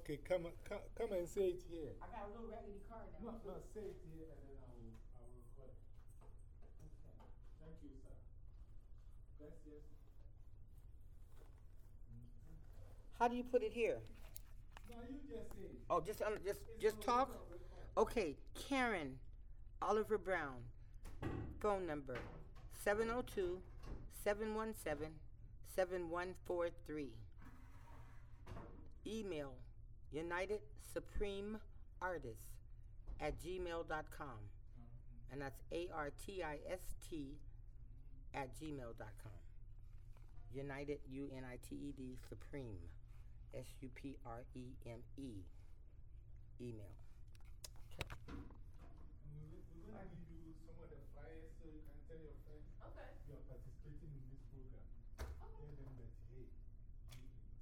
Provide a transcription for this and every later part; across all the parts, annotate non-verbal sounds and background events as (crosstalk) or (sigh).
Okay, come, come, come and say it here. I got a little raggedy car now. No, no, say it here and then I will, I will record. Okay. Thank you, sir. Gracias. How do you put it here? No, you just say it. Oh, just, um, just, It's just talk? record, record. Okay, Karen Oliver Brown, phone number 702 717 7143. Email United Supreme Artists at gmail.com. And that's A R T I S T at gmail.com. United, U N I T E D, Supreme, S U P R E M E. Email. And we- We're going to give you some of the flyers so you can tell your friends Okay. you are participating in this program. Tell them that, hey, you and your son.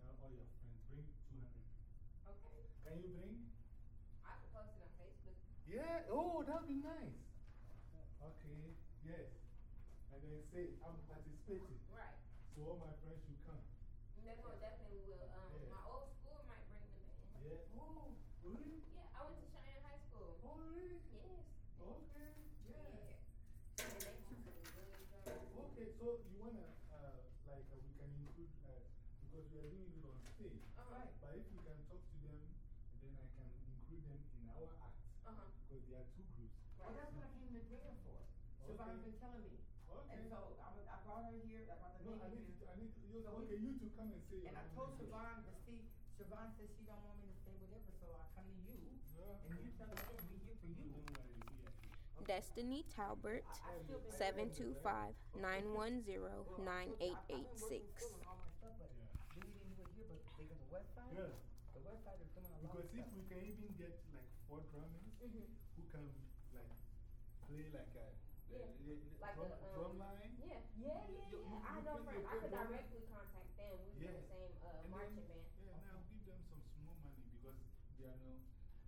Tell all your friends, bring 200 people. Okay. Can you bring? I can post it on Facebook. Yeah, oh, that'd be nice. Okay, yes. And then say, I'm participating. Right. So all my friends should come. They most definitely will. Um, Yeah. My old school might bring them in. Yeah. Oh, really? Yeah, I went to Cheyenne High School. Oh, really? Yes. Okay, yeah. Yeah. And they really. Okay, so you want to, uh, like, uh, we can include, uh, because we are doing it on stage. Uh-huh. But if you can talk to them, then I can include them in our act. Uh-huh. Because there are two groups. Well, that's what I came to bring her for. Siobhan's been telling me. Okay. And so I, was- I brought her here, I brought the No, I need, here. to- I need, to- you, So we- okay, you two come and say And I told. Siobhan, but see, Siobhan says she don't want me to say whatever, so I come to you. Yeah. And you tell us, we here for you. Don't worry, here. Destiny Talbert, I- I still been- 725 910 Well, I told- I- I've been working 9886. still on all my stuff, but Yeah. then we didn't do it here, but because the website, Yeah. the website is doing a lot of Because if we can even get like four drummers Mhm. who can like play like a Yeah. the- the Like drum, a, um, drum line. Yeah, yeah, You- yeah, you- yeah. you- I know play- I play could drum? directly contact them. We was Yeah. the same uh, And marching then, band. Yeah, now give them some small money because they are no,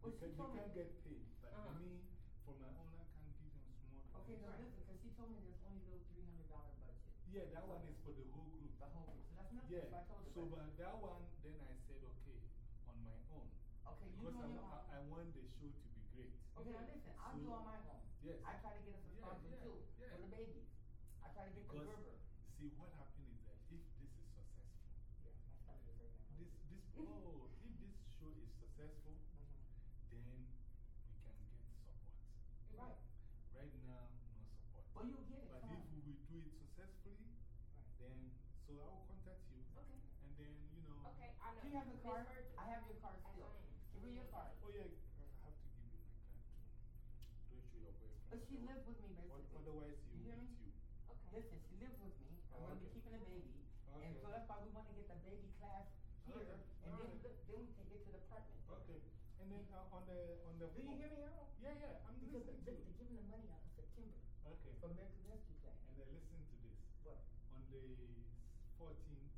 Well, they, she they can't get paid. But Uh-huh. me, for my own, I can give them small. Okay, no, donation. listen, because she told me there's only a little three hundred dollar budget, Yeah, that one is for the whole group. the whole group, so that's nothing, Yeah. so I told. So, but that one, then I said, okay, on my own. Okay, you Because doing I'm, your own. I, I want the show to be great. Okay, now listen, I'll do on my own. Yes. I try to get us a Yeah, sponsor yeah, too, yeah. for the babies. I try to get the Because, Gerber. see, what happened is that if this is successful, Yeah, I started to say that. this, this, (laughs) oh, if this show is successful, Mhm. then we can get support. Right, Right now, no support. well, you'll get it, But if on. we do it successfully, Right. then, so I will contact you. Okay. And then, you know. Okay, I know. Do you have the card? I have your card still. Fine. Give me your card. Oh, yeah, I have to give you my card too. Don't show your boyfriend. But she Otherwise- lives with me, basically. Otherwise, he You will hear me? beat you. Okay. Listen, she lives with me. I'm Oh, gonna be keeping a baby. And so that's why we wanna get the baby class here. Okay, And then, alright. look, then we can get to the apartment. Okay. And then uh, on the, on the. Do you hear me, Harold? Yeah, yeah, I'm Because listening they, to they're giving the money out in September Okay. for American Rescue Plan. And then listen to this. What? On the 14th,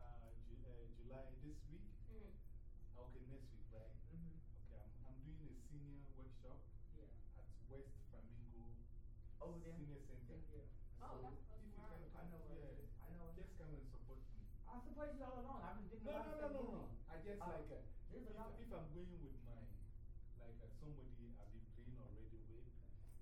uh, Ju uh, July this week, Mhm. Okay, next week, right? Mm-hmm. Okay, I'm, I'm doing a senior workshop Yeah. at West Flamingo Over there? Senior Center. Yeah. Oh, So that's close if to you where can I know yeah. I know just come and support me. I support you all along. I've been doing No, a lot no, of no, stuff no, with no. me. I just Uh, like, uh, if, if I'm going with my, like uh, somebody I've been playing already with,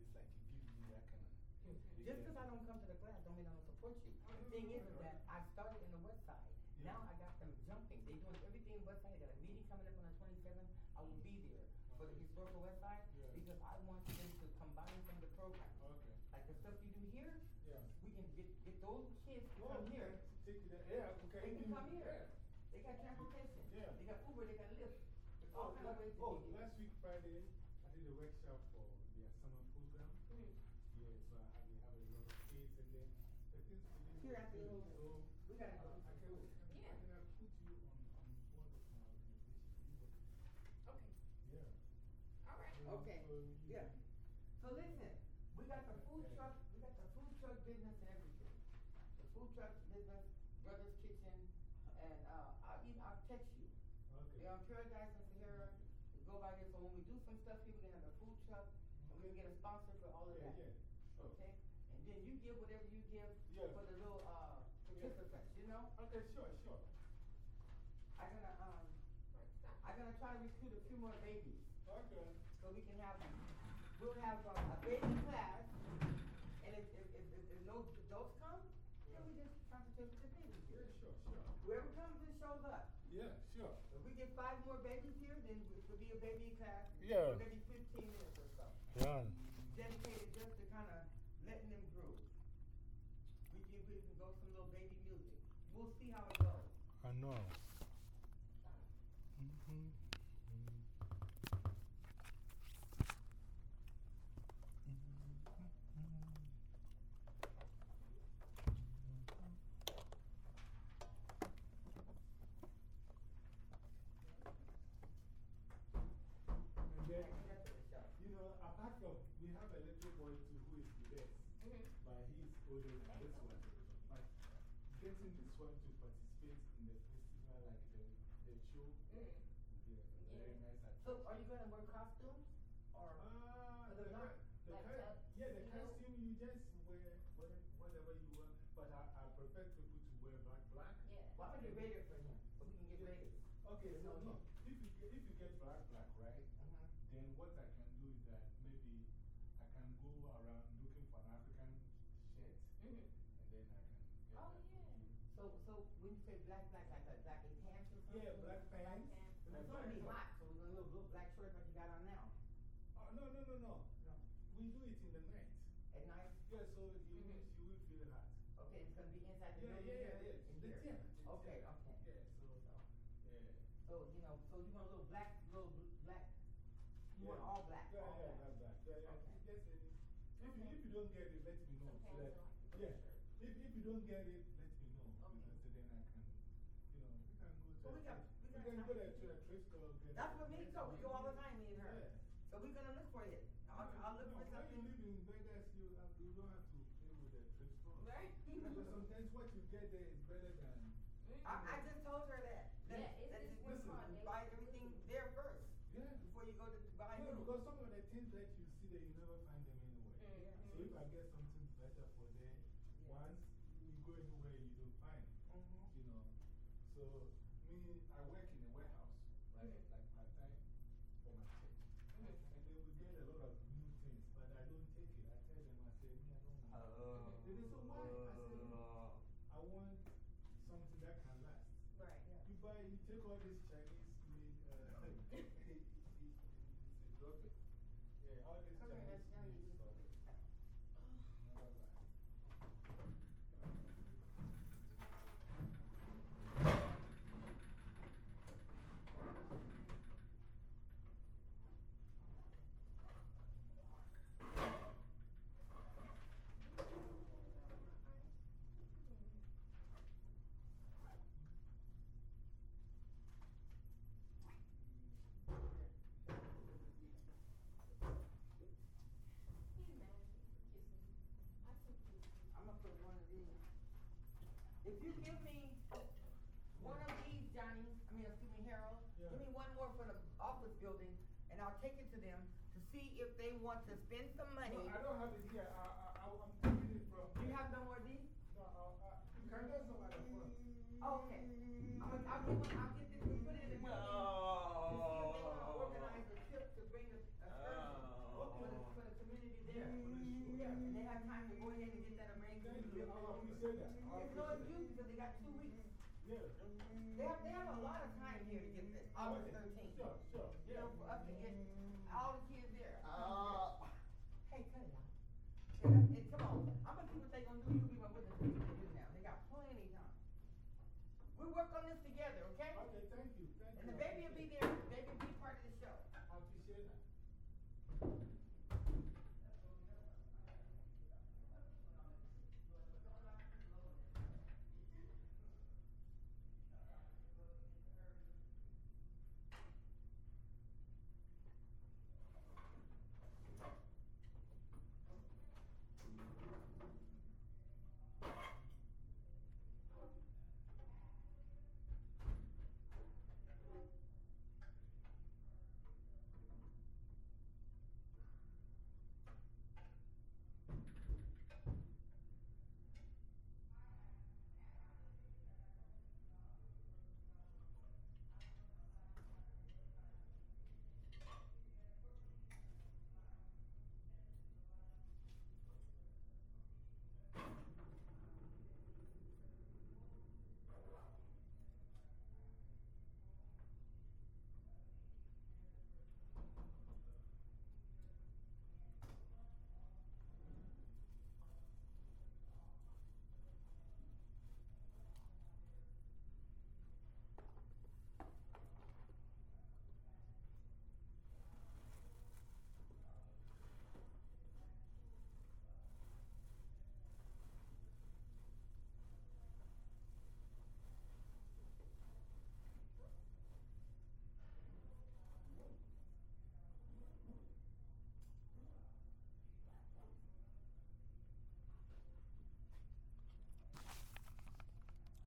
it's like it gives me that kind of. (laughs) Just because I don't come to the class don't mean I don't support you. The thing is, is that I started in the west side. Yeah. Now I got them jumping. They doing everything in west side. I got a meeting coming up on the 27th. I will be there for the historical west side Yeah. because I want them to combine some of the programs. Okay. Like the stuff you do here, Yeah. We can get, get those kids to come here. Take there. Yeah, okay. They can come here. They got transportation. Yeah. They got Uber, they got Lyft. There's Oh, all kind of ways to oh, last week Friday, I did a workshop for their summer program. Mhm. Yeah, so I have, have a lot of kids and then the things to do. Here at the so, we gotta go. uh, I can, Yeah. can I put you on, on one of my organizations? Okay. Yeah. All right. So- Okay, so yeah. So listen, we got the food truck, we got the food truck business and everything. The food truck business, Brothers Kitchen, and uh, I'll, even, I'll text you. Okay. They're on Paradise and Sahara. We go by there, so when we do some stuff here, we're gonna have a food truck, and we're gonna get a sponsor for all of Yeah, that. yeah, sure. Okay? And then you give whatever you give Yeah. for the little uh, participants, you know? Okay, sure, sure. I'm gonna, um, I'm gonna try to recruit a few more babies. Okay. So we can have, we'll have uh, a baby class. And if, if, if, if, if no adults come, then we just concentrate with the babies Yeah, here. sure, sure. Whoever comes and shows up. Yeah, sure. If we get five more babies here, then it could be a baby class. Yeah. Maybe fifteen minutes or so. Yeah. Dedicated just to kind of letting them grow. We can, we can go some little baby music. We'll see how it goes. I know. Mm-hmm. And then, you know, apart from, we have a little boy too who is with us, Mhm. but he's older than this one. But getting this one to participate in the festival, like the, the show, Mhm. yeah, very Yeah. nice. So are you gonna wear costumes? Or, Uh, For the, the co- the Like co- yeah, the you know? costume you just wear whatever, whatever you want. But I, I prefer people to wear black, black. Yeah. why don't you get rated for him? So we can get Yeah. rated. Okay, so No, no, no. if you, get, if you get black, black, right? Uh-huh. Then what I can do is that maybe I can go around looking for an African shirt Mhm. and then I can get Oh, that. yeah. So, so when you say black, black, like a, like in pants or something? Yeah, black pants. pants. It's gonna be hot, so we're gonna little, little black shorts like you got on now. Oh, no, no, no, no. No. We do it in the night. At night? Yeah, so you, Mhm. will you will feel hot. Okay, it's gonna be inside the Yeah, yeah, yeah, yeah. In The here? tent, the Okay, tent. okay. Yeah, so, yeah. So, you know, so you want a little black, little bl- black, you want all black? Yeah, all yeah, black. black, black. Yeah, yeah. Okay. Any. If, you, Okay. if you don't get it, let me know. Some So that, yeah. If, if you don't get it, let me know. Okay. Because then I can, you know, we can Well, we got- we we got can time. go to a thrift store. That's what me, get so we go all the time, me and her. Yeah. So we're gonna look for it. I'll, No, I'll look no, for When something. you live in Vegas, you, have, you don't have to play with the thrift store. Right? (laughs) Because sometimes what you get there is better than. I, I just told her that. that Yeah, it's- that it's you what's buy everything there first Yeah. before you go to buy No, because some of the things that you see that you never find them anywhere. Mhm. So if I get something better for there, once you go anywhere you don't find, Mhm. you know. So, me, I work in a warehouse, right? Mhm. Like part time for my church. Mhm. And then we get a lot of new things, but I don't take it. I tell them, I say, me, I don't want it. They say, so why? I say, I want something that can last. Right. You buy, you take all this Chinese made, uh, it's a. Yeah, all this Chinese give me one of these, Johnny, I mean, excuse me, Harold, Yeah. give me one more for the office building, and I'll take it to them to see if they want to spend some money. No, I don't have it here. I, I, I'm taking it from. You have no more of these? No, I, I, you can get some at the front. Okay. I'm gonna, I'll get one, I'll get this, we put it in the building. To see if they wanna organize a trip to bring a, a service for the, for the community there. Yeah, and they have time to go ahead and get that arranged. Thank you. Appreciate that. It's no appreciate because they got two weeks. Yeah. They have, they have a lot of time here to get this, August oh, Okay. thirteenth. Sure, sure. You know, for us to get all the kids there. Uh. Hey, cut it out. Yeah, that's-